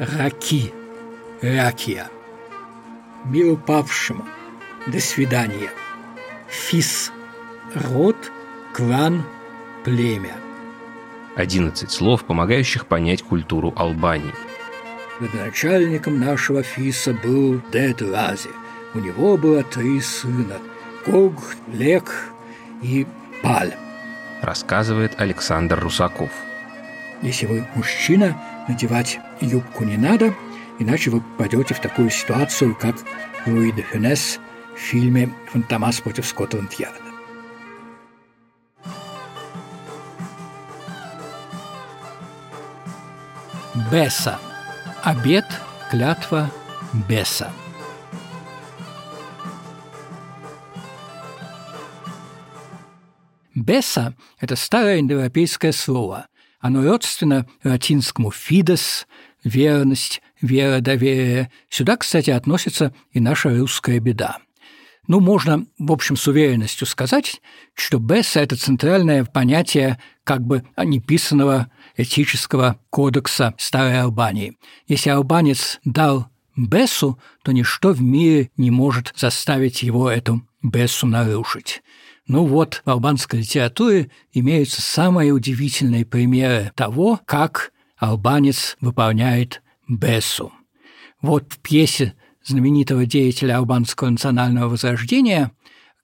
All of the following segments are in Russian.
Раки. Ракия. Мир павшему. До свидания. Фис. Род, клан, племя. 11 слов, помогающих понять культуру Албании. Родоначальником нашего Фиса был Дед. У него было три сына – Гог, Лек и Паль. Рассказывает Александр Русаков. Если вы мужчина, надевать юбку не надо, иначе вы попадете в такую ситуацию, как Луи де Фюнес в фильме «Фантомас против Скотланд-Ярда». Беса. Обед, клятва, беса. Беса – это старое индоевропейское слово. Оно родственно латинскому «фидес» – верность, вера, доверие. Сюда, кстати, относится и наша русская беда. Ну, можно, в общем, с уверенностью сказать, что Бесса – это центральное понятие как бы неписанного этического кодекса Старой Албании. Если албанец дал Бессу, то ничто в мире не может заставить его эту Бессу нарушить. Ну вот, в албанской литературе имеются самые удивительные примеры того, как албанец выполняет Бессу. Вот в пьесе знаменитого деятеля албанского национального возрождения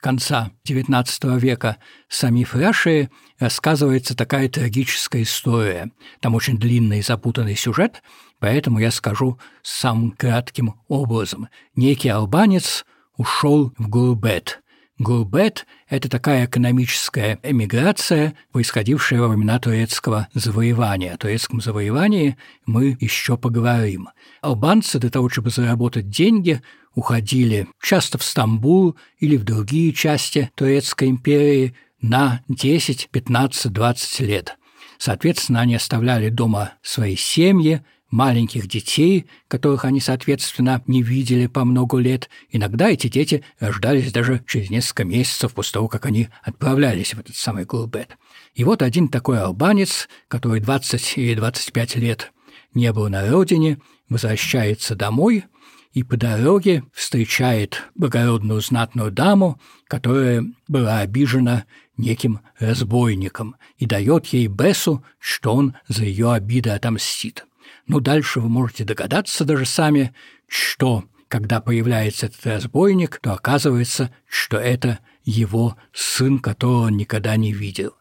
конца XIX века Сами Фраши рассказывается такая трагическая история. Там очень длинный и запутанный сюжет, поэтому я скажу самым кратким образом. Некий албанец ушел в Гурбет – Гурбет – это такая экономическая эмиграция, происходившая во времена турецкого завоевания. О турецком завоевании мы еще поговорим. Албанцы для того, чтобы заработать деньги, уходили часто в Стамбул или в другие части Турецкой империи на 10, 15, 20 лет. Соответственно, они оставляли дома свои семьи, маленьких детей, которых они, соответственно, не видели по много лет. Иногда эти дети рождались даже через несколько месяцев после того, как они отправлялись в этот самый Гулбет. И вот один такой албанец, который 20 или 25 лет не был на родине, возвращается домой и по дороге встречает благородную знатную даму, которая была обижена неким разбойником и дает ей Бесу, что он за ее обиды отомстит. Ну, дальше вы можете догадаться даже сами, что когда появляется этот разбойник, то оказывается, что это его сын, которого он никогда не видел.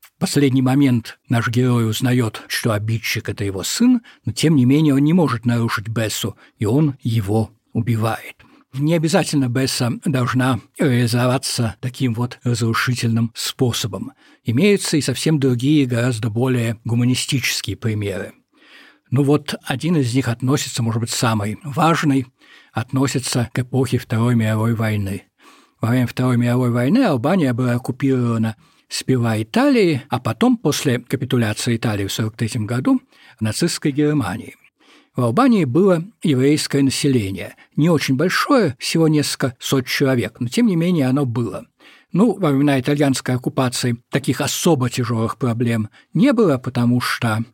В последний момент наш герой узнает, что обидчик – это его сын, но тем не менее он не может нарушить Бессу, и он его убивает. Не обязательно Бесса должна реализоваться таким вот разрушительным способом. Имеются и совсем другие, гораздо более гуманистические примеры. Ну вот один из них относится, может быть, самый важный, относится к эпохе Второй мировой войны. Во время Второй мировой войны Албания была оккупирована сперва Италией, а потом, после капитуляции Италии в 1943 году, нацистской Германии. В Албании было еврейское население. Не очень большое, всего несколько сот человек, но тем не менее оно было. Ну, во времена итальянской оккупации таких особо тяжелых проблем не было, потому что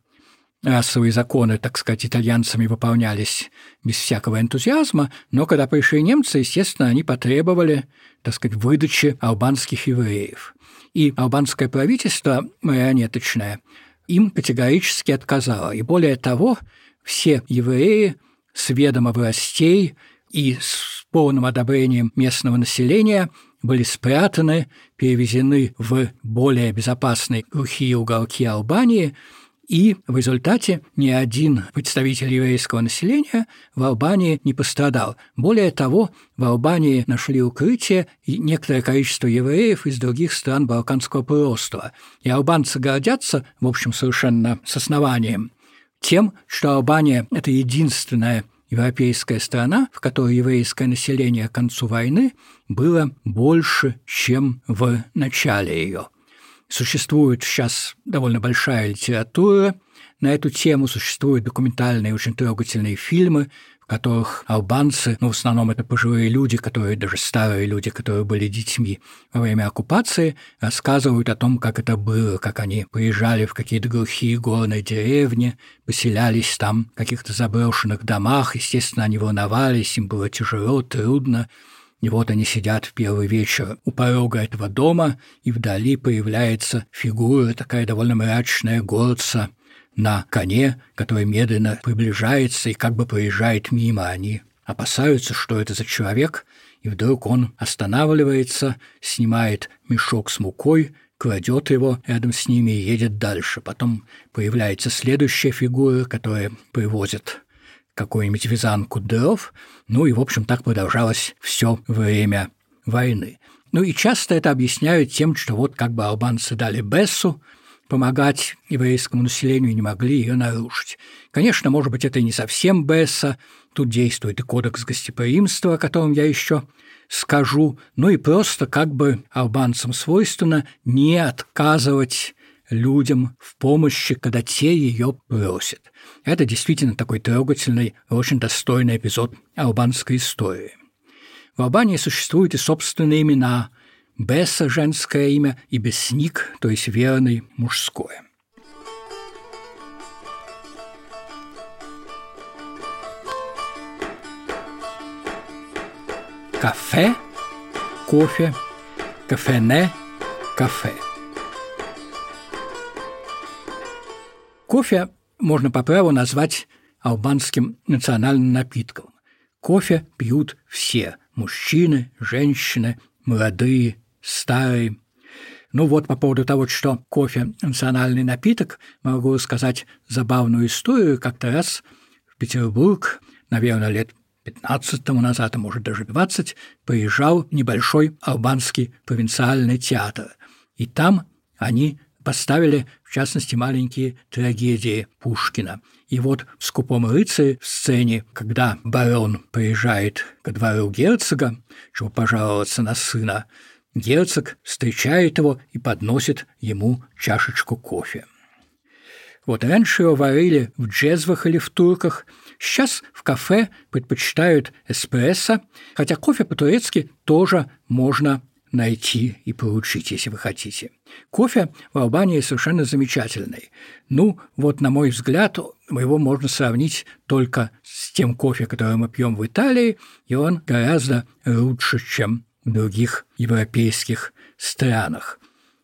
расовые законы, так сказать, итальянцами выполнялись без всякого энтузиазма, но когда пришли немцы, естественно, они потребовали, так сказать, выдачи албанских евреев. И албанское правительство марионеточное им категорически отказало. И более того, все евреи с ведома властей и с полным одобрением местного населения были спрятаны, перевезены в более безопасные глухие уголки Албании – и в результате ни один представитель еврейского населения в Албании не пострадал. Более того, в Албании нашли укрытие и некоторое количество евреев из других стран Балканского полуострова. И албанцы гордятся, в общем, совершенно с основанием, тем, что Албания – это единственная европейская страна, в которой еврейское население к концу войны было больше, чем в начале ее. Существует сейчас довольно большая литература на эту тему, существуют документальные очень трогательные фильмы, в которых албанцы, ну, в основном это пожилые люди, которые даже старые люди, которые были детьми во время оккупации, рассказывают о том, как это было, как они приезжали в какие-то глухие горные деревни, поселялись там в каких-то заброшенных домах, естественно, они волновались, им было тяжело, трудно, и вот они сидят в первый вечер у порога этого дома, и вдали появляется фигура, такая довольно мрачная, горца, на коне, который медленно приближается и как бы проезжает мимо. Они опасаются, что это за человек, и вдруг он останавливается, снимает мешок с мукой, кладет его рядом с ними и едет дальше. Потом появляется следующая фигура, которая привозит какую-нибудь вязанку дров. Ну и, в общем, так продолжалось все время войны. Ну и часто это объясняют тем, что вот как бы албанцы дали Бессу, помогать еврейскому населению не могли ее нарушить. Конечно, может быть, это и не совсем Бесса, тут действует и кодекс гостеприимства, о котором я еще скажу, ну и просто как бы албанцам свойственно не отказывать людям в помощи, когда те ее просят. Это действительно такой трогательный, очень достойный эпизод албанской истории. В Албании существуют и собственные имена – Бесса – женское имя, и Бесник, то есть верный, мужское. Кафе, кофе, кафене, кафе. Кофе можно по праву назвать албанским национальным напитком. Кофе пьют все – мужчины, женщины, молодые, старый. Ну вот по поводу того, что кофе – национальный напиток, могу сказать забавную историю. Как-то раз в Петербург, наверное, лет 15 тому назад, а может даже 20, приезжал небольшой албанский провинциальный театр. И там они поставили, в частности, маленькие трагедии Пушкина. И вот в «Скупом рыцаре» в сцене, когда барон приезжает ко двору герцога, чтобы пожаловаться на сына, Герцог встречает его и подносит ему чашечку кофе. Вот раньше его варили в джезвах или в турках, сейчас в кафе предпочитают эспрессо, хотя кофе по-турецки тоже можно найти и получить, если вы хотите. Кофе в Албании совершенно замечательный. Ну, вот на мой взгляд, его можно сравнить только с тем кофе, который мы пьем в Италии, и он гораздо лучше, чем в других европейских странах.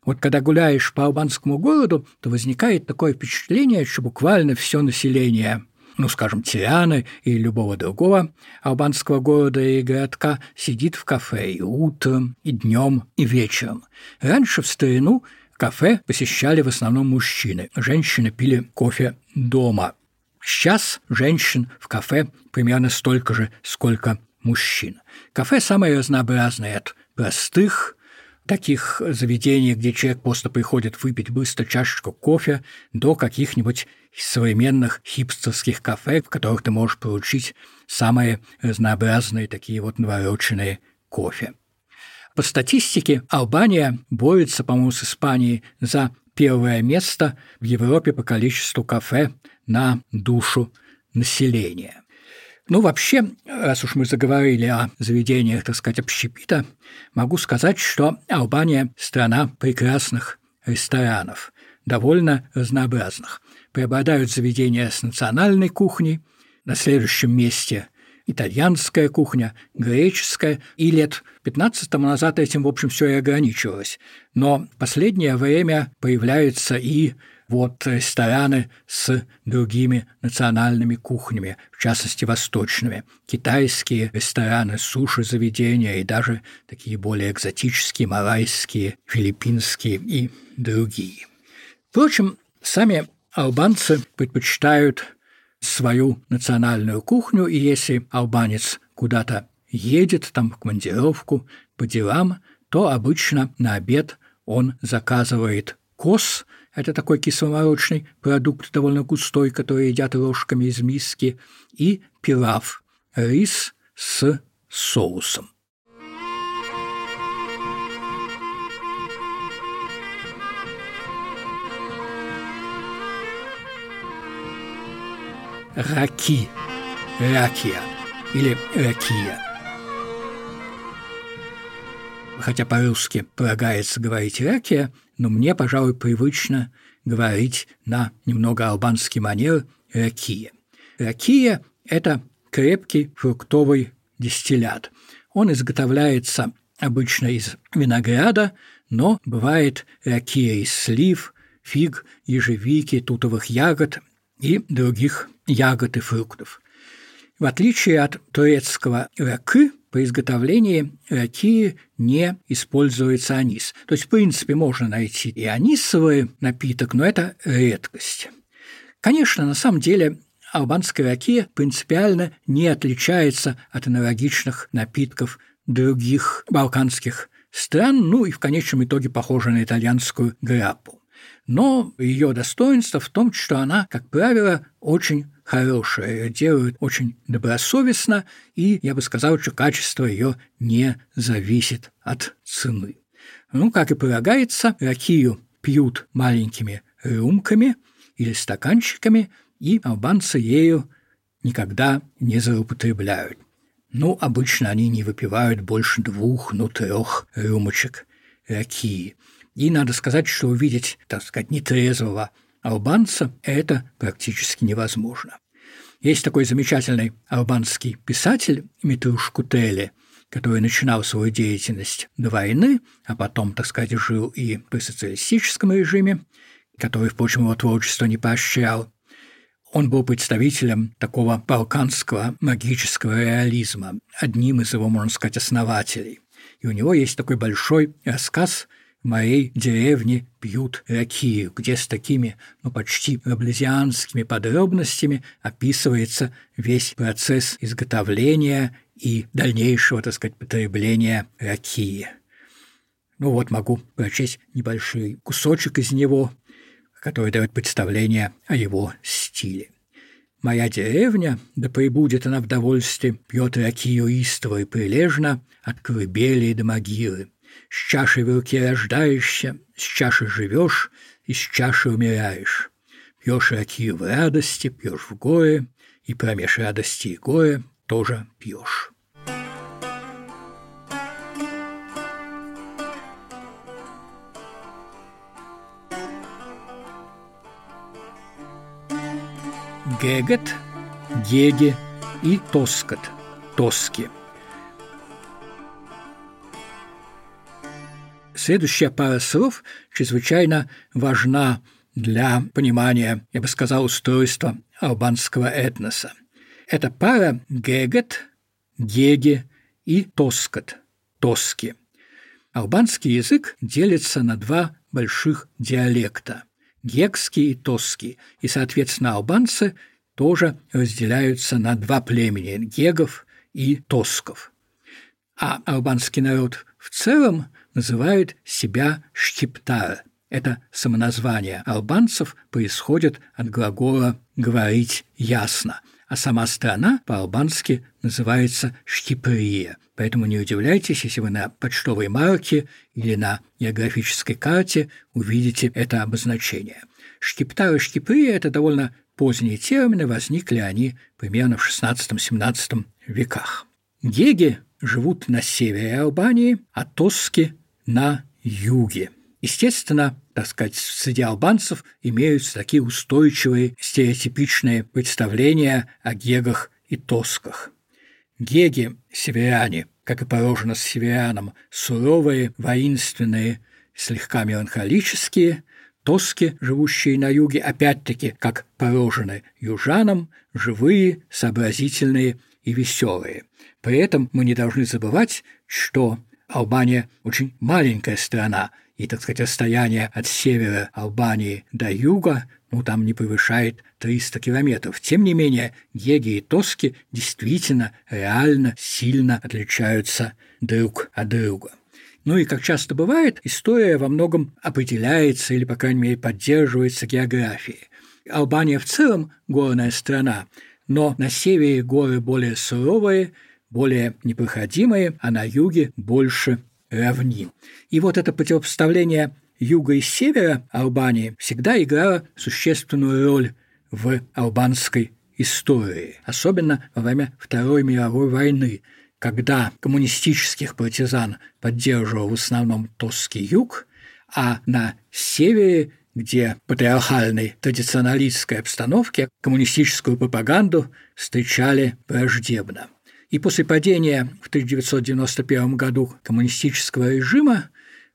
Вот когда гуляешь по албанскому городу, то возникает такое впечатление, что буквально все население ну, скажем, Тираны или любого другого албанского города и городка сидит в кафе и утром, и днем, и вечером. Раньше в старину кафе посещали в основном мужчины. Женщины пили кофе дома. Сейчас женщин в кафе примерно столько же, сколько мужчин. Кафе самое разнообразное, от простых таких заведений, где человек просто приходит выпить быстро чашечку кофе, до каких-нибудь современных хипстерских кафе, в которых ты можешь получить самые разнообразные такие вот навороченные кофе. По статистике, Албания борется, по-моему, с Испанией за первое место в Европе по количеству кафе на душу населения. Ну, вообще, раз уж мы заговорили о заведениях, так сказать, общепита, могу сказать, что Албания – страна прекрасных ресторанов, довольно разнообразных. Преобладают заведения с национальной кухней, на следующем месте итальянская кухня, греческая, и лет 15 тому назад этим, в общем, все и ограничивалось. Но в последнее время появляются и вот рестораны с другими национальными кухнями, в частности, восточными. Китайские рестораны, суши-заведения и даже такие более экзотические, малайские, филиппинские и другие. Впрочем, сами албанцы предпочитают свою национальную кухню, и если албанец куда-то едет, там в командировку, по делам, то обычно на обед он заказывает кос – это такой кисломолочный продукт, довольно густой, который едят ложками из миски. И пилав – рис с соусом. Раки. Ракия – или ракия. Хотя по-русски полагается говорить ракия, но мне, пожалуй, привычно говорить на немного албанский манер ракия. Ракия – это крепкий фруктовый дистиллят. Он изготовляется обычно из винограда, но бывает ракия из слив, фиг, ежевики, тутовых ягод и других ягод и фруктов. В отличие от турецкого ракы, по изготовлении ракии не используется анис. То есть, в принципе, можно найти и анисовый напиток, но это редкость. Конечно, на самом деле албанская ракия принципиально не отличается от аналогичных напитков других балканских стран, ну и в конечном итоге похожа на итальянскую граппу. Но ее достоинство в том, что она, как правило, очень хорошая, ее делают очень добросовестно, и я бы сказал, что качество ее не зависит от цены. Ну, как и полагается, ракию пьют маленькими рюмками или стаканчиками, и албанцы ею никогда не злоупотребляют. Ну, обычно они не выпивают больше двух, ну, трех рюмочек ракии. И надо сказать, что увидеть, так сказать, нетрезвого албанца это практически невозможно. Есть такой замечательный албанский писатель Митруш Кутели, который начинал свою деятельность до войны, а потом, так сказать, жил и при социалистическом режиме, который, впрочем, его творчество не поощрял. Он был представителем такого балканского магического реализма, одним из его, можно сказать, основателей. И у него есть такой большой рассказ в моей деревне пьют ракию, где с такими, ну, почти раблезианскими подробностями описывается весь процесс изготовления и дальнейшего, так сказать, потребления ракии. Ну вот могу прочесть небольшой кусочек из него – который дает представление о его стиле. Моя деревня, да пребудет она в довольстве, пьет ракию истово и прилежно от колыбели до могилы. С чашей в руке рождаешься, с чашей живешь и с чашей умираешь. Пьешь ракию в радости, пьешь в горе, и промеж радости и горе тоже пьешь. Гегет, Геге и Тоскот, Тоски. Следующая пара слов чрезвычайно важна для понимания, я бы сказал, устройства албанского этноса. Это пара гегет, геге и тоскот, тоски. Албанский язык делится на два больших диалекта гекский и тосский, и, соответственно, албанцы тоже разделяются на два племени – гегов и тосков. А албанский народ в целом называет себя штиптар. Это самоназвание албанцев происходит от глагола «говорить ясно», а сама страна по-албански называется Штиприя. Поэтому не удивляйтесь, если вы на почтовой марке или на географической карте увидите это обозначение. Штиптар и Штиприя – это довольно поздние термины, возникли они примерно в XVI-XVII веках. Геги живут на севере Албании, а тоски – на юге. Естественно, так сказать, среди албанцев имеются такие устойчивые стереотипичные представления о гегах и тосках. Геги – северяне, как и положено с северянам, суровые, воинственные, слегка меланхолические, тоски, живущие на юге, опять-таки, как положено южанам, живые, сообразительные и веселые. При этом мы не должны забывать, что Албания очень маленькая страна – и, так сказать, расстояние от севера Албании до юга, ну, там не превышает 300 километров. Тем не менее, Еги и Тоски действительно, реально сильно отличаются друг от друга. Ну и, как часто бывает, история во многом определяется или, по крайней мере, поддерживается географией. Албания в целом горная страна, но на севере горы более суровые, более непроходимые, а на юге больше равнин. И вот это противопоставление юга и севера Албании всегда играло существенную роль в албанской истории, особенно во время Второй мировой войны, когда коммунистических партизан поддерживал в основном Тосский юг, а на севере, где патриархальной традиционалистской обстановке коммунистическую пропаганду встречали враждебно. И после падения в 1991 году коммунистического режима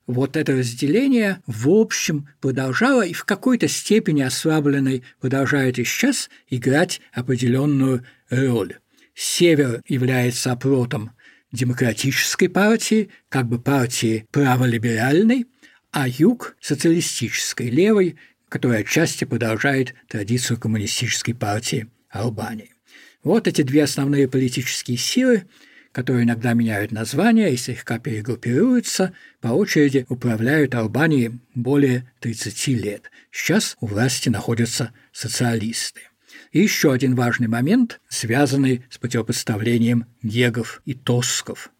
вот это разделение, в общем, продолжало и в какой-то степени ослабленной продолжает и сейчас играть определенную роль. Север является оплотом демократической партии, как бы партии праволиберальной, а юг – социалистической, левой, которая отчасти продолжает традицию коммунистической партии Албании. Вот эти две основные политические силы, которые иногда меняют название и слегка перегруппируются, по очереди управляют Албанией более 30 лет. Сейчас у власти находятся социалисты. И еще один важный момент, связанный с противопоставлением гегов и тосков.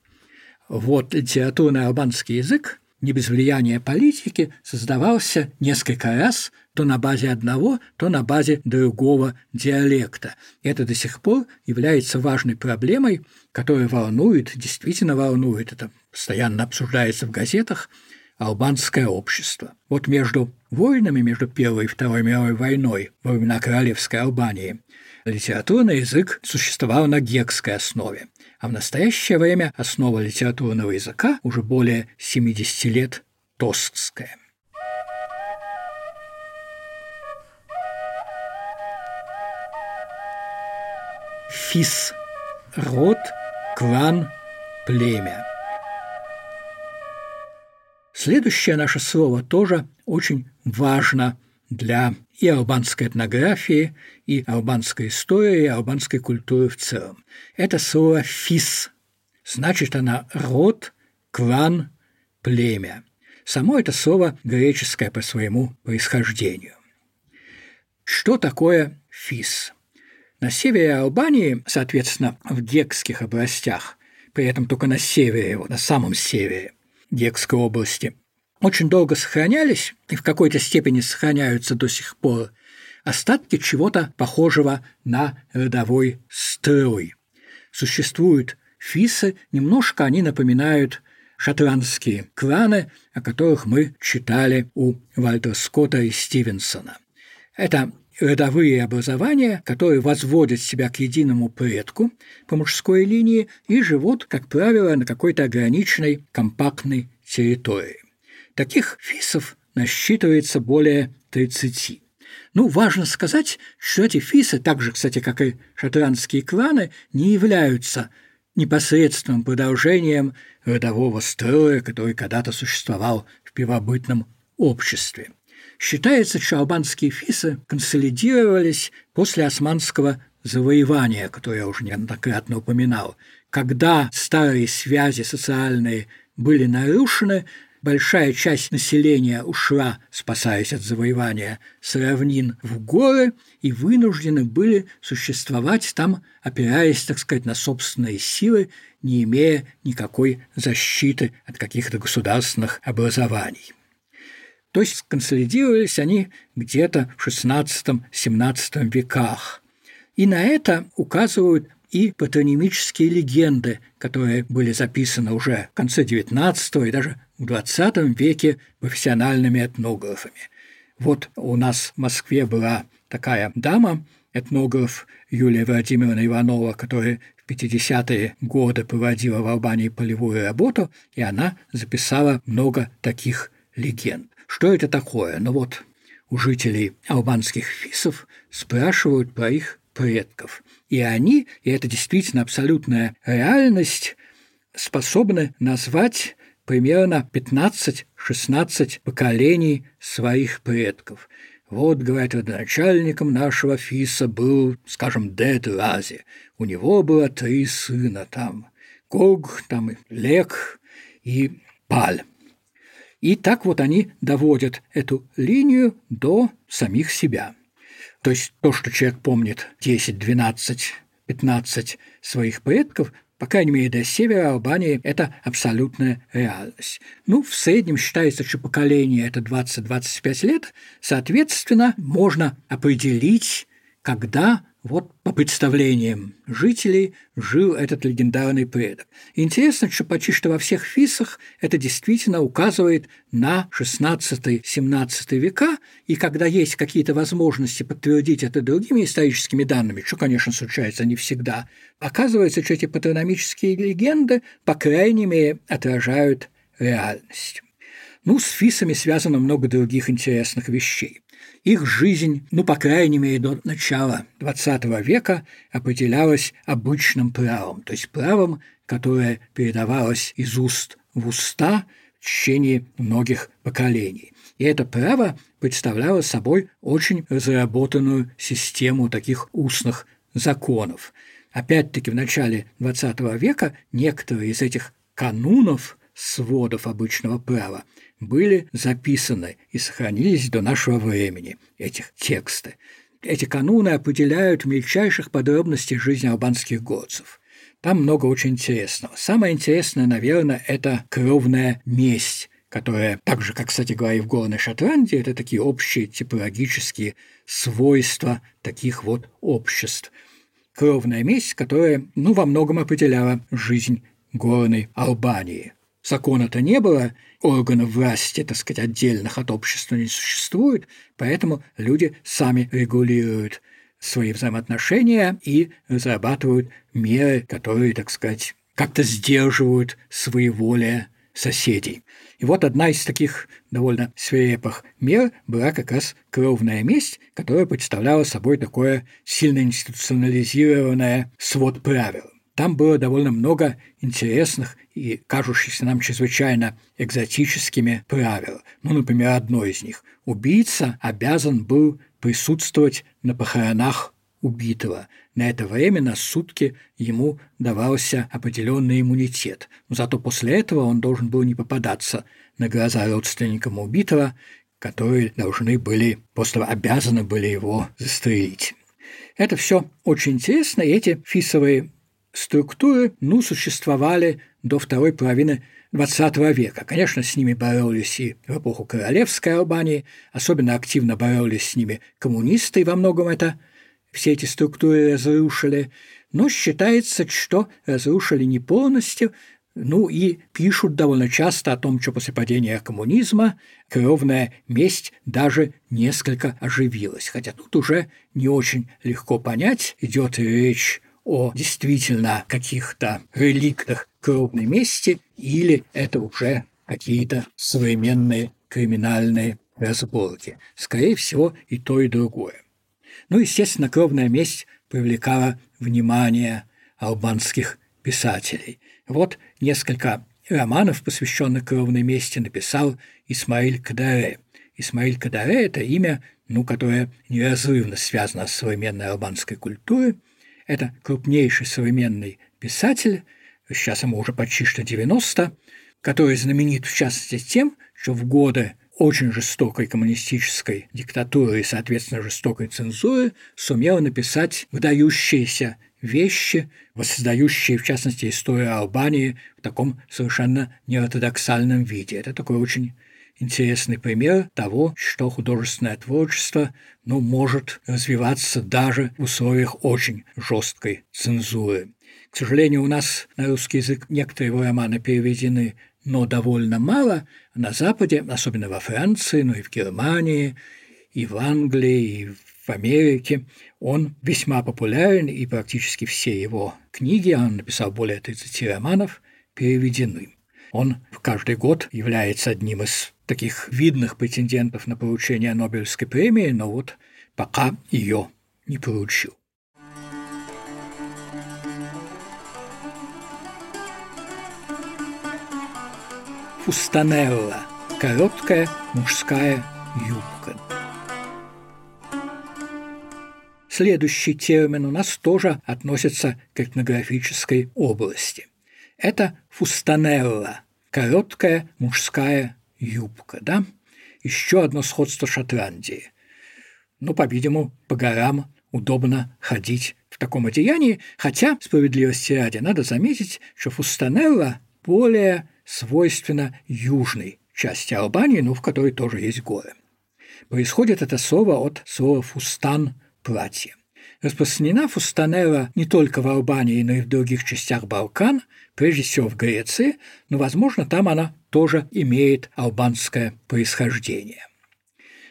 Вот литературный албанский язык не без влияния политики, создавался несколько раз то на базе одного, то на базе другого диалекта. Это до сих пор является важной проблемой, которая волнует, действительно волнует, это постоянно обсуждается в газетах, албанское общество. Вот между войнами, между Первой и Второй мировой войной во времена Королевской Албании, литературный язык существовал на гекской основе а в настоящее время основа литературного языка уже более 70 лет тоскская. Фис – род, клан, племя. Следующее наше слово тоже очень важно для и албанской этнографии, и албанской истории, и албанской культуры в целом. Это слово «фис». Значит, она род, клан, племя. Само это слово греческое по своему происхождению. Что такое фис? На севере Албании, соответственно, в гекских областях, при этом только на севере на самом севере Гекской области, очень долго сохранялись и в какой-то степени сохраняются до сих пор остатки чего-то похожего на родовой строй. Существуют фисы, немножко они напоминают шотландские кланы, о которых мы читали у Вальтера Скотта и Стивенсона. Это родовые образования, которые возводят себя к единому предку по мужской линии и живут, как правило, на какой-то ограниченной компактной территории. Таких фисов насчитывается более 30. Ну, важно сказать, что эти фисы, так же, кстати, как и шотландские кланы, не являются непосредственным продолжением родового строя, который когда-то существовал в первобытном обществе. Считается, что албанские фисы консолидировались после османского завоевания, которое я уже неоднократно упоминал. Когда старые связи социальные были нарушены, большая часть населения ушла, спасаясь от завоевания, с равнин в горы и вынуждены были существовать там, опираясь, так сказать, на собственные силы, не имея никакой защиты от каких-то государственных образований. То есть консолидировались они где-то в XVI-XVII веках. И на это указывают и патронимические легенды, которые были записаны уже в конце XIX и даже в XX веке профессиональными этнографами. Вот у нас в Москве была такая дама, этнограф Юлия Владимировна Иванова, которая в 50-е годы проводила в Албании полевую работу, и она записала много таких легенд. Что это такое? Ну вот у жителей албанских фисов спрашивают про их предков. И они, и это действительно абсолютная реальность, способны назвать примерно 15-16 поколений своих предков. Вот, говорят, родоначальником нашего Фиса был, скажем, Дед Рази. У него было три сына там. Гог, там Лек и Паль. И так вот они доводят эту линию до самих себя. То есть то, что человек помнит 10, 12, 15 своих предков, по крайней мере, до севера Албании это абсолютная реальность. Ну, в среднем считается, что поколение – это 20-25 лет. Соответственно, можно определить, когда вот по представлениям жителей жил этот легендарный предок. интересно, что почти что во всех фисах это действительно указывает на 16-17 века, и когда есть какие-то возможности подтвердить это другими историческими данными, что, конечно, случается не всегда, оказывается, что эти патрономические легенды, по крайней мере, отражают реальность. Ну, с фисами связано много других интересных вещей. Их жизнь, ну, по крайней мере, до начала XX века определялась обычным правом, то есть правом, которое передавалось из уст в уста в течение многих поколений. И это право представляло собой очень разработанную систему таких устных законов. Опять-таки в начале XX века некоторые из этих канунов, сводов обычного права были записаны и сохранились до нашего времени, этих тексты. Эти кануны определяют мельчайших подробностей жизни албанских горцев. Там много очень интересного. Самое интересное, наверное, это кровная месть, которая, так же, как, кстати говоря, и в Горной Шотландии, это такие общие типологические свойства таких вот обществ. Кровная месть, которая, ну, во многом определяла жизнь горной Албании. Закона-то не было, органов власти, так сказать, отдельных от общества не существует, поэтому люди сами регулируют свои взаимоотношения и разрабатывают меры, которые, так сказать, как-то сдерживают своеволие соседей. И вот одна из таких довольно свирепых мер была как раз кровная месть, которая представляла собой такое сильно институционализированное свод правил. Там было довольно много интересных и кажущихся нам чрезвычайно экзотическими правил. Ну, например, одно из них. Убийца обязан был присутствовать на похоронах убитого. На это время, на сутки, ему давался определенный иммунитет. Но зато после этого он должен был не попадаться на глаза родственникам убитого, которые должны были, просто обязаны были его застрелить. Это все очень интересно, и эти фисовые структуры, ну, существовали до второй половины XX века. Конечно, с ними боролись и в эпоху королевской Албании, особенно активно боролись с ними коммунисты, и во многом это все эти структуры разрушили, но считается, что разрушили не полностью, ну и пишут довольно часто о том, что после падения коммунизма кровная месть даже несколько оживилась. Хотя тут уже не очень легко понять, идет речь о действительно каких-то реликтах крупной мести или это уже какие-то современные криминальные разборки. Скорее всего, и то, и другое. Ну, естественно, кровная месть привлекала внимание албанских писателей. Вот несколько романов, посвященных кровной мести, написал Исмаиль Кадаре. Исмаиль Кадаре – это имя, ну, которое неразрывно связано с современной албанской культурой – это крупнейший современный писатель, сейчас ему уже почти что 90, который знаменит в частности тем, что в годы очень жестокой коммунистической диктатуры и, соответственно, жестокой цензуры сумел написать выдающиеся вещи, воссоздающие, в частности, историю Албании в таком совершенно неортодоксальном виде. Это такой очень интересный пример того, что художественное творчество ну, может развиваться даже в условиях очень жесткой цензуры. К сожалению, у нас на русский язык некоторые его романы переведены, но довольно мало. На Западе, особенно во Франции, ну и в Германии, и в Англии, и в Америке, он весьма популярен, и практически все его книги, а он написал более 30 романов, переведены. Он каждый год является одним из таких видных претендентов на получение Нобелевской премии, но вот пока ее не получил. Фустанелла – короткая мужская юбка. Следующий термин у нас тоже относится к этнографической области. Это фустанелла – короткая мужская юбка, да? Еще одно сходство Шотландии. Ну, по-видимому, по горам удобно ходить в таком одеянии, хотя, справедливости ради, надо заметить, что фустанелла более свойственно южной части Албании, ну, в которой тоже есть горы. Происходит это слово от слова «фустан» – платье. Распространена фустанелла не только в Албании, но и в других частях Балкан, прежде всего в Греции, но, возможно, там она тоже имеет албанское происхождение.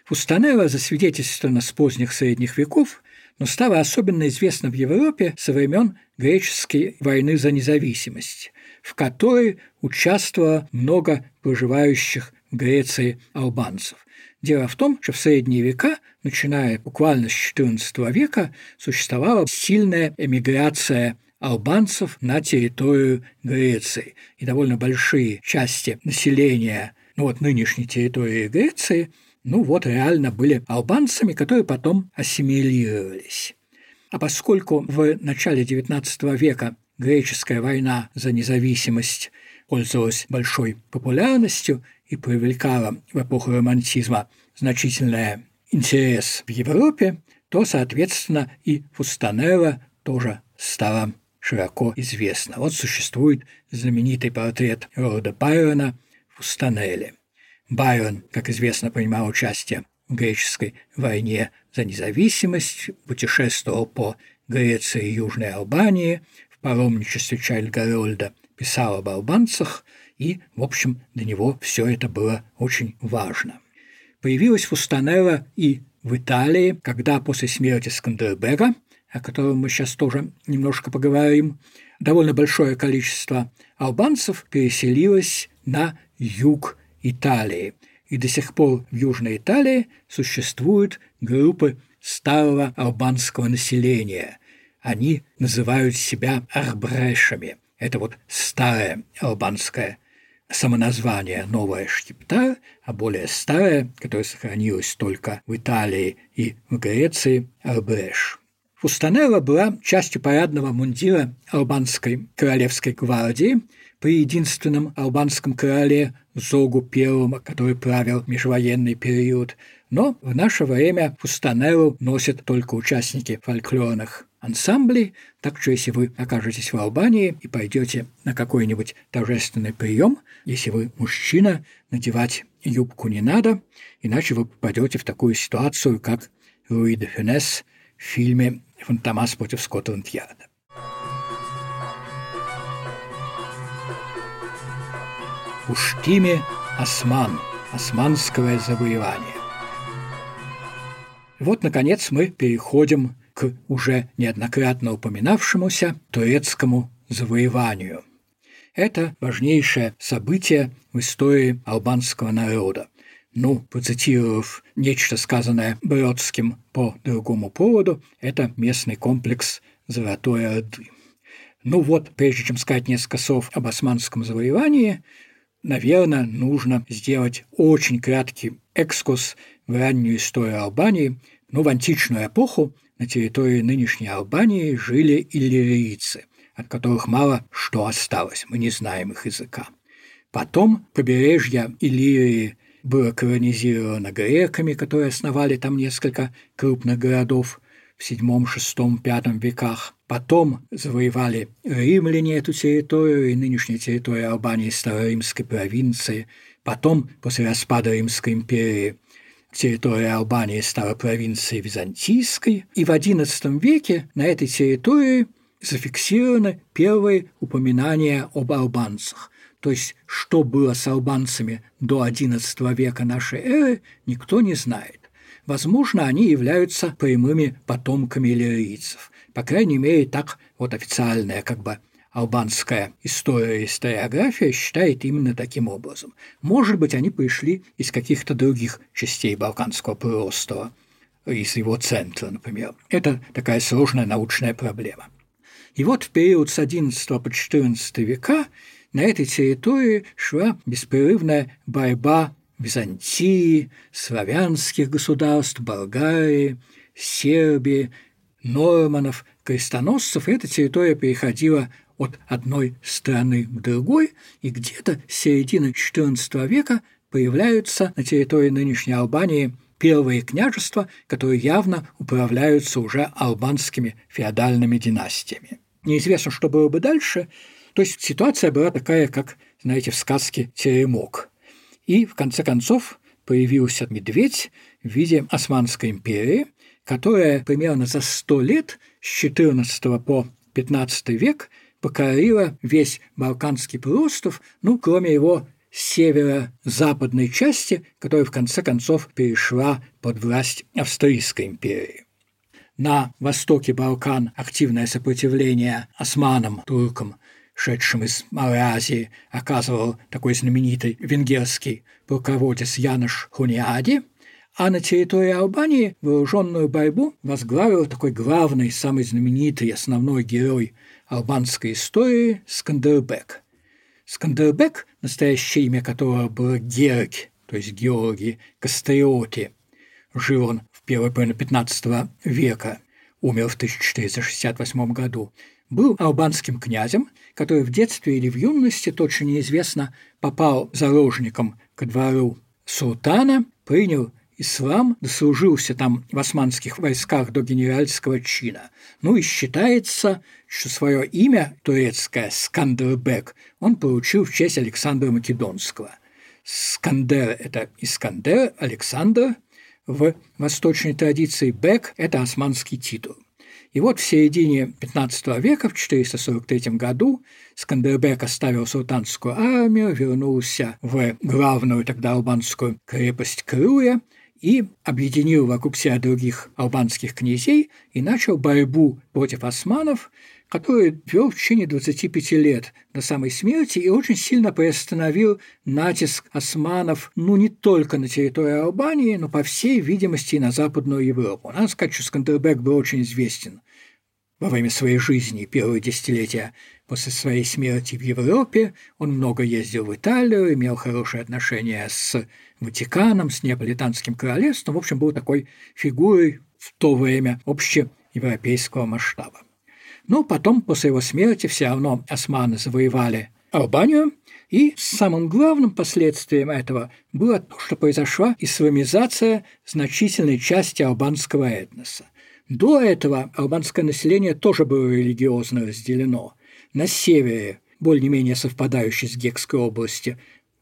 Фустанелла засвидетельствована с поздних средних веков, но стала особенно известна в Европе со времен греческой войны за независимость, в которой участвовало много проживающих в Греции албанцев. Дело в том, что в средние века, начиная буквально с XIV века, существовала сильная эмиграция албанцев на территорию Греции. И довольно большие части населения ну вот нынешней территории Греции, ну вот реально были албанцами, которые потом ассимилировались. А поскольку в начале XIX века греческая война за независимость пользовалась большой популярностью и привлекала в эпоху романтизма значительный интерес в Европе, то, соответственно, и Фустанелла тоже стала широко известна. Вот существует знаменитый портрет Рода Байрона Фустанелли. Байрон, как известно, принимал участие в греческой войне за независимость, путешествовал по Греции и Южной Албании, в паломничестве Чайльд Гарольда писал об албанцах, и, в общем, для него все это было очень важно. Появилась Фустанелла и в Италии, когда после смерти Скандербега, о котором мы сейчас тоже немножко поговорим, довольно большое количество албанцев переселилось на юг Италии. И до сих пор в Южной Италии существуют группы старого албанского населения. Они называют себя арбрешами. Это вот старое албанское самоназвание «Новая Шкипта», а более старое, которое сохранилось только в Италии и в Греции, Арбреш. Фустанелла была частью парадного мундира албанской королевской гвардии при единственном албанском короле Зогу I, который правил межвоенный период, но в наше время фустанеллу носят только участники фольклорных ансамблей, так что если вы окажетесь в Албании и пойдете на какой-нибудь торжественный прием, если вы мужчина, надевать юбку не надо, иначе вы попадете в такую ситуацию, как Луи де Фюнес в фильме «Фантомас против Скотланд-Ярда». Уштиме Осман. Османское завоевание. Вот, наконец, мы переходим к уже неоднократно упоминавшемуся турецкому завоеванию. Это важнейшее событие в истории албанского народа. Ну, процитировав нечто сказанное Бродским по другому поводу, это местный комплекс Золотой Орды. Ну вот, прежде чем сказать несколько слов об османском завоевании, наверное, нужно сделать очень краткий экскурс в раннюю историю Албании, ну, в античную эпоху, на территории нынешней Албании жили иллирийцы, от которых мало что осталось, мы не знаем их языка. Потом побережье Иллирии было колонизировано греками, которые основали там несколько крупных городов в VII, VI, V веках. Потом завоевали римляне эту территорию, и нынешняя территория Албании стала римской провинцией. Потом, после распада Римской империи, территория Албании стала провинцией византийской, и в XI веке на этой территории зафиксированы первые упоминания об албанцах. То есть, что было с албанцами до XI века нашей эры, никто не знает. Возможно, они являются прямыми потомками иллирийцев. По крайней мере, так вот официальная как бы албанская история и историография считает именно таким образом. Может быть, они пришли из каких-то других частей Балканского полуострова, из его центра, например. Это такая сложная научная проблема. И вот в период с XI по XIV века на этой территории шла беспрерывная борьба Византии, славянских государств, Болгарии, Сербии, норманов, крестоносцев. Эта территория переходила от одной страны к другой, и где-то с середины XIV века появляются на территории нынешней Албании первые княжества, которые явно управляются уже албанскими феодальными династиями. Неизвестно, что было бы дальше, то есть ситуация была такая, как, знаете, в сказке «Теремок». И, в конце концов, появился медведь в виде Османской империи, которая примерно за сто лет с 14 по 15 век покорила весь Балканский полуостров, ну, кроме его северо-западной части, которая в конце концов перешла под власть Австрийской империи. На востоке Балкан активное сопротивление османам, туркам, шедшим из Малайзии, оказывал такой знаменитый венгерский полководец Янош Хуниади, а на территории Албании вооруженную борьбу возглавил такой главный, самый знаменитый, основной герой албанской истории Скандербек. Скандербек, настоящее имя которого было Герк, то есть Георгий Кастриоти, жил он в первой половине XV века, умер в 1468 году, был албанским князем, который в детстве или в юности, точно неизвестно, попал заложником ко двору султана, принял ислам, дослужился там в османских войсках до генеральского чина. Ну и считается, что свое имя турецкое Скандербек он получил в честь Александра Македонского. Скандер – это Искандер, Александр. В восточной традиции Бек – это османский титул. И вот в середине XV века, в 443 году, Скандербек оставил султанскую армию, вернулся в главную тогда албанскую крепость Крюя и объединил вокруг себя других албанских князей и начал борьбу против османов, который вел в течение 25 лет до самой смерти и очень сильно приостановил натиск османов, ну, не только на территории Албании, но, по всей видимости, и на Западную Европу. Надо сказать, что Скандербек был очень известен во время своей жизни, первые десятилетия после своей смерти в Европе. Он много ездил в Италию, имел хорошие отношения с Ватиканом, с Неаполитанским королевством. В общем, был такой фигурой в то время общеевропейского масштаба. Но потом, после его смерти, все равно османы завоевали Албанию, и самым главным последствием этого было то, что произошла исламизация значительной части албанского этноса. До этого албанское население тоже было религиозно разделено. На севере, более-менее совпадающей с Гекской области,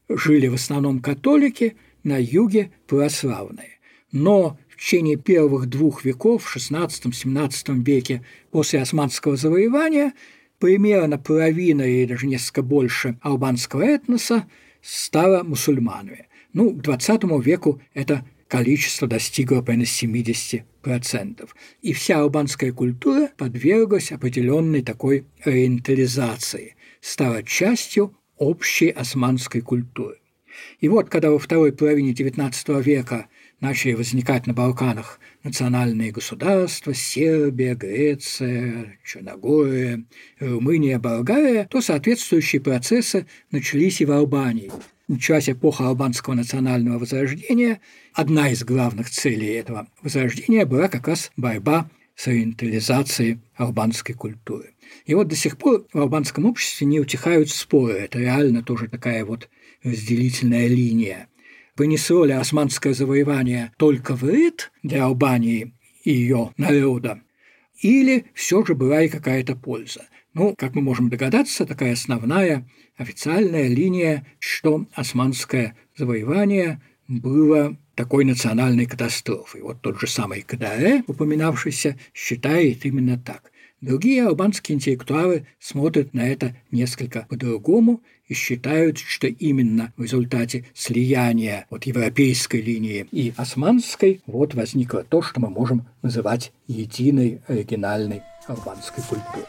жили в основном католики, на юге – православные. Но течение первых двух веков, в XVI-XVII веке после османского завоевания, примерно половина или даже несколько больше албанского этноса стало мусульманами. Ну, к XX веку это количество достигло примерно 70%. И вся албанская культура подверглась определенной такой ориентализации, стала частью общей османской культуры. И вот, когда во второй половине XIX века начали возникать на Балканах национальные государства, Сербия, Греция, Черногория, Румыния, Болгария, то соответствующие процессы начались и в Албании. Началась эпоха албанского национального возрождения. Одна из главных целей этого возрождения была как раз борьба с ориентализацией албанской культуры. И вот до сих пор в албанском обществе не утихают споры. Это реально тоже такая вот разделительная линия понесло ли османское завоевание только вред для Албании и ее народа, или все же была и какая-то польза. Ну, как мы можем догадаться, такая основная официальная линия, что османское завоевание было такой национальной катастрофой. Вот тот же самый Кадаре, упоминавшийся, считает именно так. Другие албанские интеллектуалы смотрят на это несколько по-другому и считают, что именно в результате слияния вот европейской линии и османской вот возникло то, что мы можем называть единой оригинальной албанской культурой.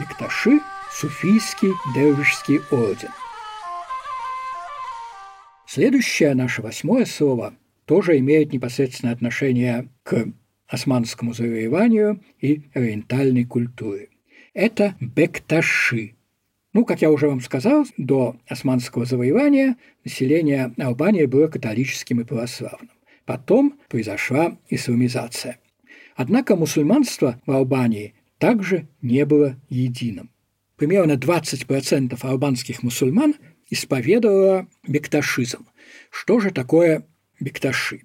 Бекташи – суфийский дервишский орден. Следующее наше восьмое слово тоже имеет непосредственное отношение к османскому завоеванию и ориентальной культуре. Это бекташи. Ну, как я уже вам сказал, до османского завоевания население Албании было католическим и православным. Потом произошла исламизация. Однако мусульманство в Албании также не было единым. Примерно 20% албанских мусульман исповедовало бекташизм. Что же такое бекташи?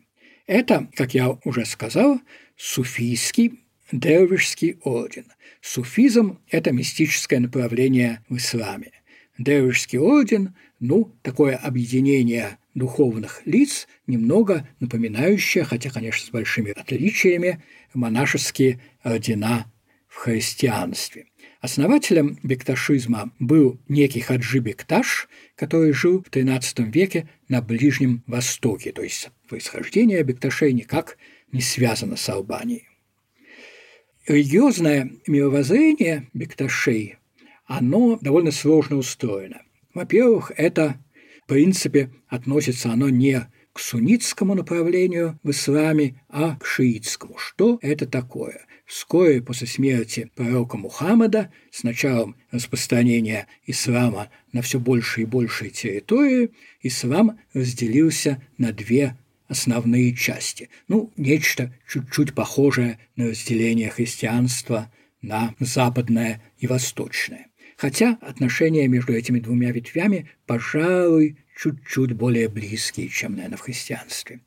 Это, как я уже сказал, суфийский дервишский орден. Суфизм – это мистическое направление в исламе. Дервишский орден, ну, такое объединение духовных лиц, немного напоминающее, хотя, конечно, с большими отличиями, монашеские ордена в христианстве. Основателем бекташизма был некий Хаджи Бекташ, который жил в XIII веке на Ближнем Востоке, то есть происхождение бекташей никак не связано с Албанией. Религиозное мировоззрение бекташей, оно довольно сложно устроено. Во-первых, это, в принципе, относится оно не к суннитскому направлению в исламе, а к шиитскому. Что это такое? Вскоре после смерти пророка Мухаммада, с началом распространения ислама на все больше и большей территории, ислам разделился на две основные части. Ну, нечто чуть-чуть похожее на разделение христианства на западное и восточное. Хотя отношения между этими двумя ветвями, пожалуй, чуть-чуть более близкие, чем, наверное, в христианстве.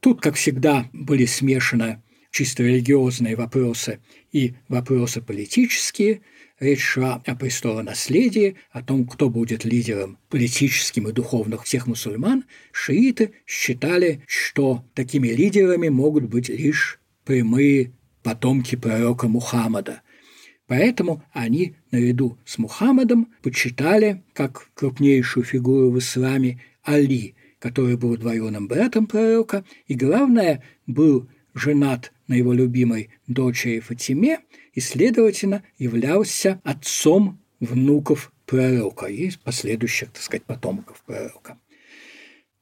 Тут, как всегда, были смешаны чисто религиозные вопросы и вопросы политические. Речь шла о престолонаследии, о том, кто будет лидером политическим и духовных всех мусульман. Шииты считали, что такими лидерами могут быть лишь прямые потомки пророка Мухаммада. Поэтому они наряду с Мухаммадом почитали как крупнейшую фигуру в исламе Али, который был двоюродным братом пророка, и, главное, был женат на его любимой дочери Фатиме и, следовательно, являлся отцом внуков пророка и последующих, так сказать, потомков пророка.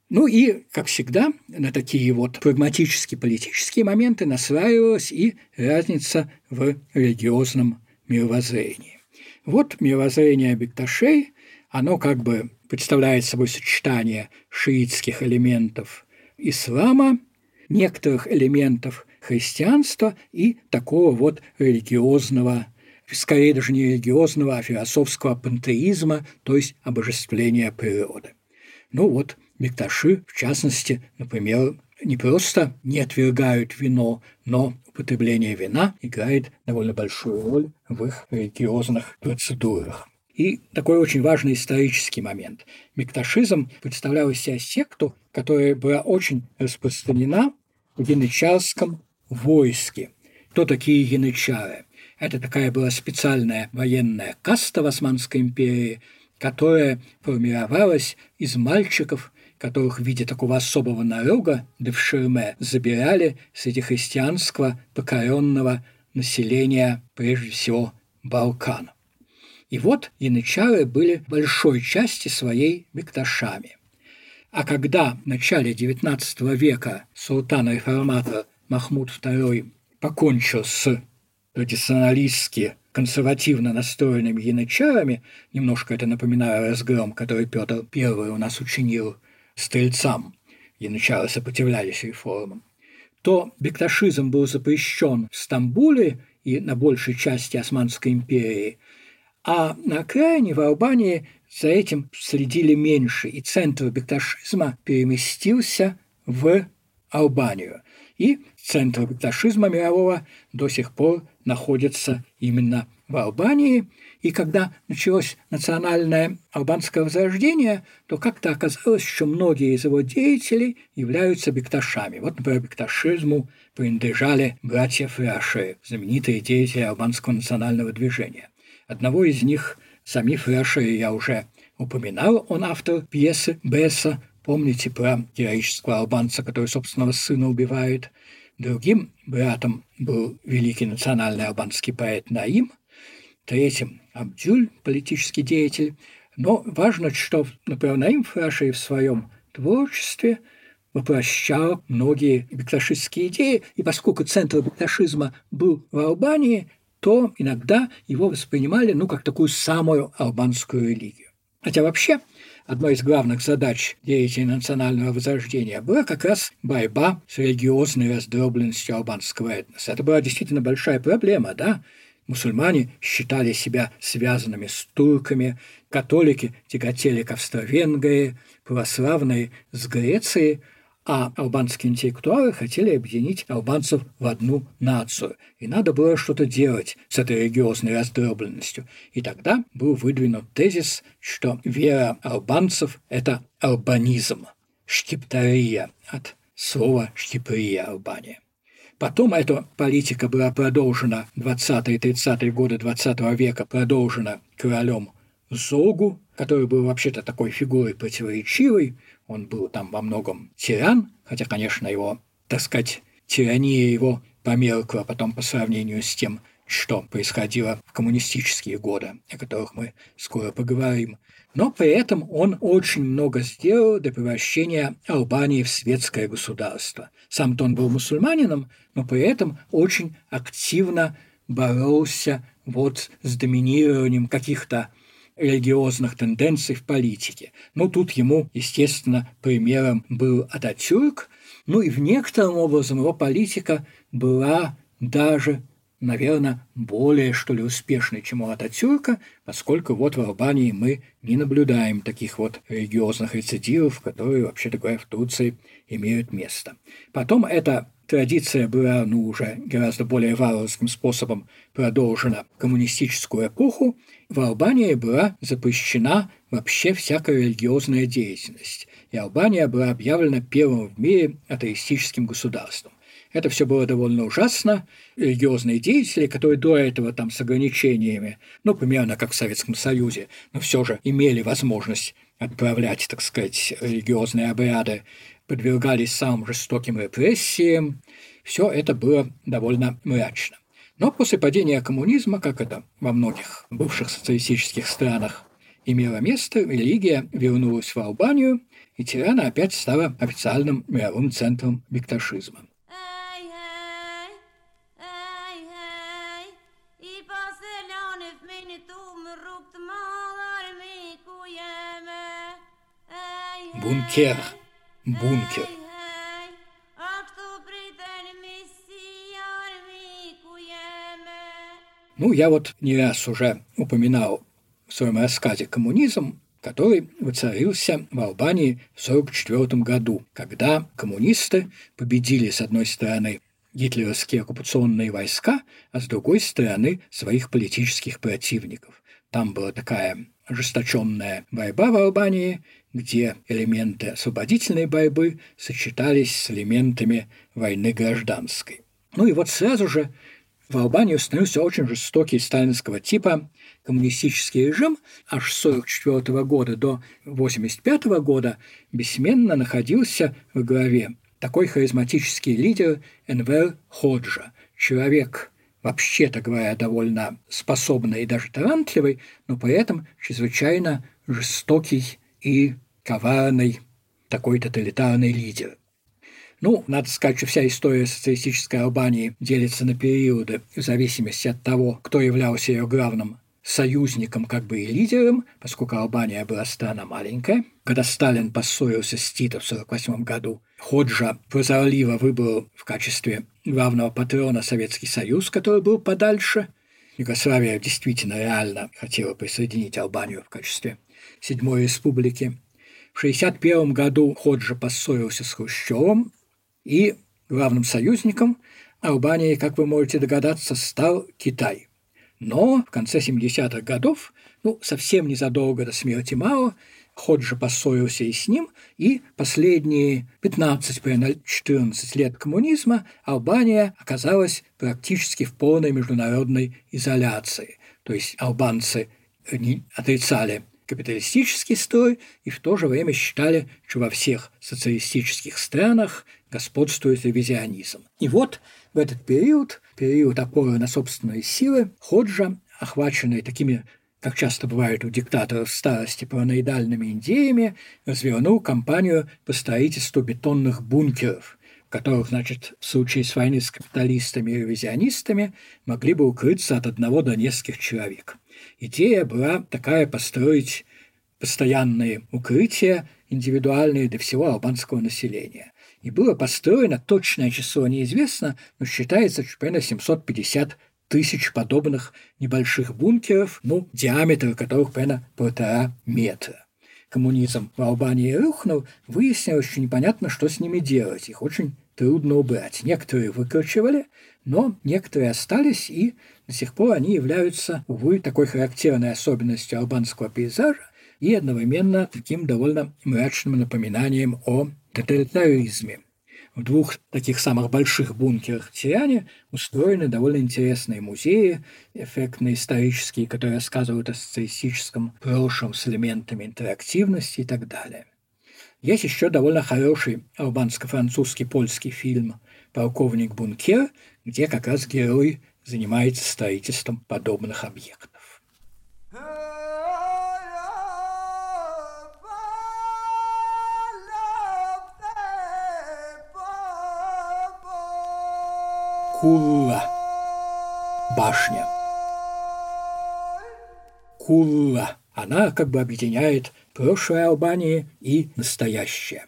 Ну и, как всегда, на такие вот прагматические политические моменты наслаивалась и разница в религиозном мировоззрении. Вот мировоззрение Бекташей, оно как бы представляет собой сочетание шиитских элементов ислама, некоторых элементов христианства и такого вот религиозного, скорее даже не религиозного, а философского пантеизма, то есть обожествления природы. Ну вот, Бекташи, в частности, например, не просто не отвергают вино, но употребление вина играет довольно большую роль в их религиозных процедурах. И такой очень важный исторический момент. Мекташизм представлял из себя секту, которая была очень распространена в янычарском войске. Кто такие янычары? Это такая была специальная военная каста в Османской империи, которая формировалась из мальчиков, которых в виде такого особого налога Девширме забирали среди христианского покоренного населения, прежде всего, Балкан. И вот янычары были большой части своей бекташами. А когда в начале XIX века султан-реформатор Махмуд II покончил с традиционалистски консервативно настроенными янычарами, немножко это напоминаю разгром, который Петр I у нас учинил стрельцам, янычары сопротивлялись реформам, то бекташизм был запрещен в Стамбуле и на большей части Османской империи, а на окраине в Албании за этим следили меньше, и центр бекташизма переместился в Албанию. И центр бекташизма мирового до сих пор находится именно в Албании – и когда началось национальное албанское возрождение, то как-то оказалось, что многие из его деятелей являются бекташами. Вот, например, бекташизму принадлежали братья Фраши, знаменитые деятели албанского национального движения. Одного из них, сами Фраши, я уже упоминал, он автор пьесы Бесса, помните про героического албанца, который собственного сына убивает. Другим братом был великий национальный албанский поэт Наим, третьим Абдюль, политический деятель. Но важно, что, например, Наим Фраши в своем творчестве воплощал многие бекташистские идеи, и поскольку центр бекташизма был в Албании, то иногда его воспринимали ну, как такую самую албанскую религию. Хотя вообще одной из главных задач деятелей национального возрождения была как раз борьба с религиозной раздробленностью албанского этноса. Это была действительно большая проблема, да, Мусульмане считали себя связанными с турками, католики тяготели к Австро-Венгрии, православные – с Грецией, а албанские интеллектуалы хотели объединить албанцев в одну нацию. И надо было что-то делать с этой религиозной раздробленностью. И тогда был выдвинут тезис, что вера албанцев – это албанизм, штиптария от слова штиприя Албания. Потом эта политика была продолжена 20-30-е годы 20 века, продолжена королем Зогу, который был вообще-то такой фигурой противоречивой. Он был там во многом тиран, хотя, конечно, его, так сказать, тирания его померкла потом по сравнению с тем, что происходило в коммунистические годы, о которых мы скоро поговорим но при этом он очень много сделал для превращения Албании в светское государство. Сам-то он был мусульманином, но при этом очень активно боролся вот с доминированием каких-то религиозных тенденций в политике. Ну, тут ему, естественно, примером был Ататюрк, ну и в некотором образом его политика была даже наверное, более, что ли, успешной, чем у Ататюрка, поскольку вот в Албании мы не наблюдаем таких вот религиозных рецидивов, которые, вообще-то говоря, в Турции имеют место. Потом эта традиция была, ну, уже гораздо более варварским способом продолжена в коммунистическую эпоху. В Албании была запрещена вообще всякая религиозная деятельность, и Албания была объявлена первым в мире атеистическим государством. Это все было довольно ужасно. Религиозные деятели, которые до этого там с ограничениями, ну, примерно как в Советском Союзе, но все же имели возможность отправлять, так сказать, религиозные обряды, подвергались самым жестоким репрессиям. Все это было довольно мрачно. Но после падения коммунизма, как это во многих бывших социалистических странах имело место, религия вернулась в Албанию, и Тирана опять стала официальным мировым центром бикташизма. Бункер. Бункер. Ну, я вот не раз уже упоминал в своем рассказе «Коммунизм», который воцарился в Албании в 1944 году, когда коммунисты победили, с одной стороны, гитлеровские оккупационные войска, а с другой стороны, своих политических противников. Там была такая ожесточенная борьба в Албании, где элементы освободительной борьбы сочетались с элементами войны гражданской. Ну и вот сразу же в Албании установился очень жестокий сталинского типа коммунистический режим. Аж с 1944 года до 1985 года бессменно находился в главе такой харизматический лидер Энвер Ходжа, человек, вообще-то говоря, довольно способный и даже талантливый, но при этом чрезвычайно жестокий и коварный такой тоталитарный лидер. Ну, надо сказать, что вся история социалистической Албании делится на периоды в зависимости от того, кто являлся ее главным союзником, как бы и лидером, поскольку Албания была страна маленькая. Когда Сталин поссорился с Тито в 1948 году, Ходжа прозорливо выбрал в качестве главного патрона Советский Союз, который был подальше. Югославия действительно реально хотела присоединить Албанию в качестве седьмой республики. В 1961 году Ходжа поссорился с Хрущевым, и главным союзником Албании, как вы можете догадаться, стал Китай. Но в конце 70-х годов, ну, совсем незадолго до смерти Мао, Ходжа поссорился и с ним, и последние 15, примерно 14 лет коммунизма Албания оказалась практически в полной международной изоляции. То есть албанцы не отрицали капиталистический строй и в то же время считали, что во всех социалистических странах господствует ревизионизм. И вот в этот период, период опоры на собственные силы, Ходжа, охваченный такими как часто бывает у диктаторов старости, параноидальными идеями, развернул кампанию по строительству бетонных бункеров, в которых, значит, в случае с войны с капиталистами и ревизионистами могли бы укрыться от одного до нескольких человек. Идея была такая построить постоянные укрытия, индивидуальные для всего албанского населения. И было построено, точное число неизвестно, но считается, что примерно 750 тысяч подобных небольших бункеров, ну, диаметр которых примерно полтора метра. коммунизм в Албании рухнул, выяснилось, что непонятно, что с ними делать. Их очень трудно убрать. Некоторые выкручивали, но некоторые остались, и до сих пор они являются, увы, такой характерной особенностью албанского пейзажа и одновременно таким довольно мрачным напоминанием о тоталитаризме. В двух таких самых больших бункерах Тиране устроены довольно интересные музеи, эффектные исторические, которые рассказывают о социалистическом прошлом с элементами интерактивности и так далее. Есть еще довольно хороший албанско-французский польский фильм «Полковник Бункер», где как раз герой занимается строительством подобных объектов. Кулла. Башня. Кулла. Она как бы объединяет прошлое Албании и настоящее.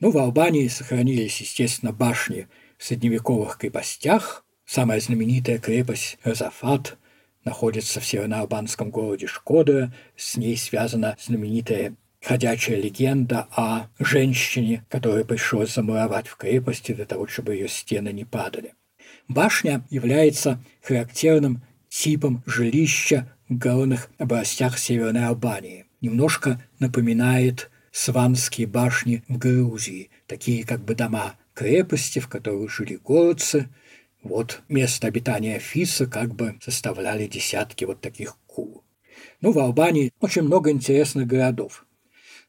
Ну, в Албании сохранились, естественно, башни в средневековых крепостях. Самая знаменитая крепость Розафат находится в североалбанском городе Шкода. С ней связана знаменитая ходячая легенда о женщине, которую пришлось замуровать в крепости для того, чтобы ее стены не падали. Башня является характерным типом жилища в горных областях Северной Албании. Немножко напоминает сванские башни в Грузии, такие как бы дома крепости, в которых жили горцы. Вот место обитания Фиса как бы составляли десятки вот таких кул. Ну, в Албании очень много интересных городов.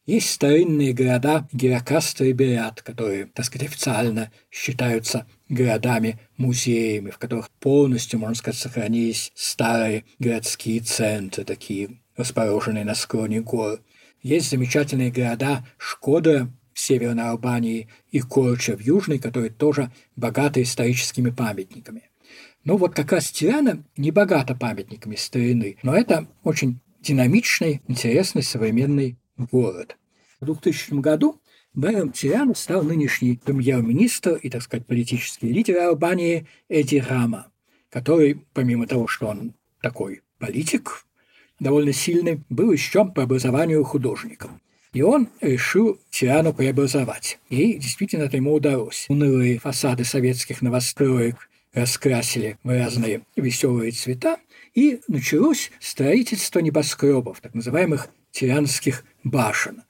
Есть старинные города Геракаста и Берят, которые, так сказать, официально считаются городами-музеями, в которых полностью, можно сказать, сохранились старые городские центры, такие расположенные на склоне гор. Есть замечательные города Шкода в Северной Албании и Корча в Южной, которые тоже богаты историческими памятниками. Ну вот как раз Тирана не богата памятниками старины, но это очень динамичный, интересный современный город. В 2000 году мэром Тирана стал нынешний премьер-министр и, так сказать, политический лидер Албании Эди Рама, который, помимо того, что он такой политик, довольно сильный, был еще по образованию художником. И он решил Тирану преобразовать. И действительно это ему удалось. Унылые фасады советских новостроек раскрасили в разные веселые цвета, и началось строительство небоскребов, так называемых тиранских башен.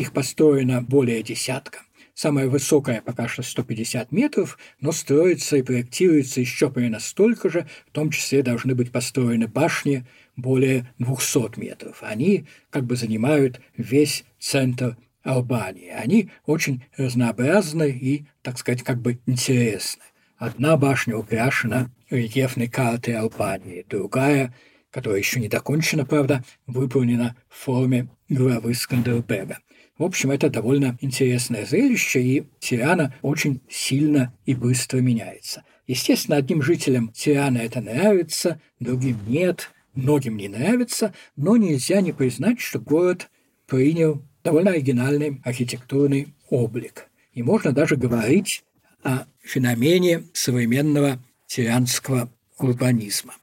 Их построено более десятка. Самая высокая пока что 150 метров, но строится и проектируется еще примерно столько же, в том числе должны быть построены башни более 200 метров. Они как бы занимают весь центр Албании. Они очень разнообразны и, так сказать, как бы интересны. Одна башня украшена рельефной картой Албании, другая, которая еще не докончена, правда, выполнена в форме главы Скандербега. В общем, это довольно интересное зрелище, и Тирана очень сильно и быстро меняется. Естественно, одним жителям Тирана это нравится, другим нет, многим не нравится, но нельзя не признать, что город принял довольно оригинальный архитектурный облик. И можно даже говорить о феномене современного тиранского урбанизма.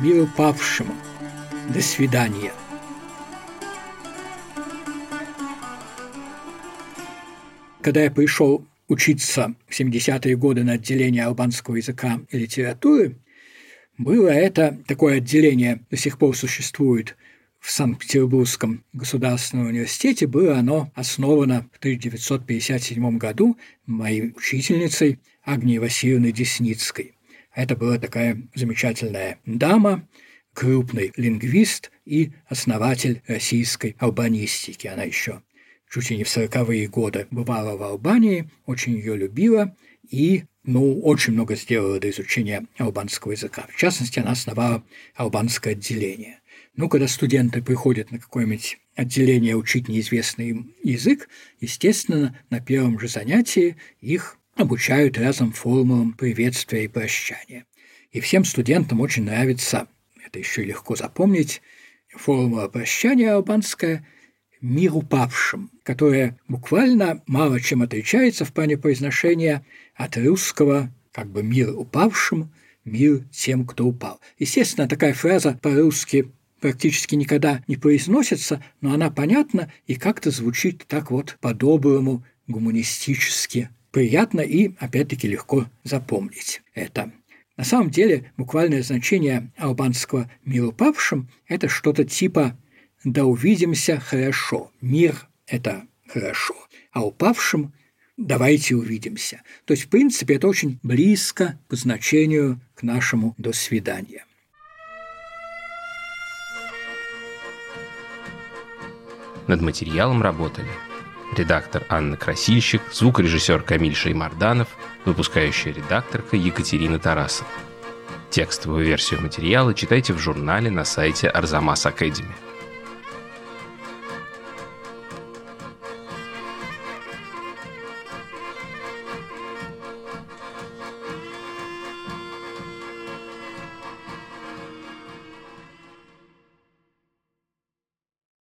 Миру павшему. До свидания. Когда я пришел учиться в 70-е годы на отделение албанского языка и литературы, было это, такое отделение до сих пор существует в Санкт-Петербургском государственном университете, было оно основано в 1957 году моей учительницей Агнией Васильевной Десницкой. Это была такая замечательная дама, крупный лингвист и основатель российской албанистики. Она еще чуть ли не в сороковые годы бывала в Албании, очень ее любила и ну, очень много сделала для изучения албанского языка. В частности, она основала албанское отделение. Ну, когда студенты приходят на какое-нибудь отделение учить неизвестный им язык, естественно, на первом же занятии их обучают разным формулам приветствия и прощания. И всем студентам очень нравится, это еще легко запомнить, формула прощания албанская «мир упавшим», которая буквально мало чем отличается в плане произношения от русского как бы «мир упавшим», мир тем, кто упал. Естественно, такая фраза по-русски практически никогда не произносится, но она понятна и как-то звучит так вот по-доброму, гуманистически. Приятно и, опять-таки, легко запомнить это. На самом деле, буквальное значение албанского «мир упавшим» – это что-то типа «да увидимся хорошо». Мир – это хорошо, а упавшим давайте увидимся. То есть, в принципе, это очень близко по значению к нашему «до свидания». Над материалом работали редактор Анна Красильщик, звукорежиссер Камиль Шеймарданов, выпускающая редакторка Екатерина Тарасова. Текстовую версию материала читайте в журнале на сайте Арзамас Академи.